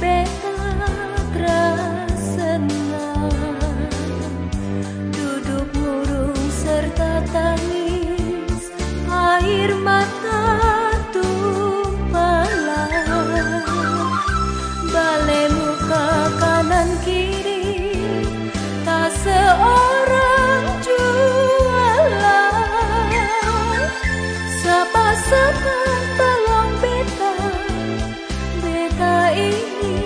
golpe 你。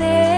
there.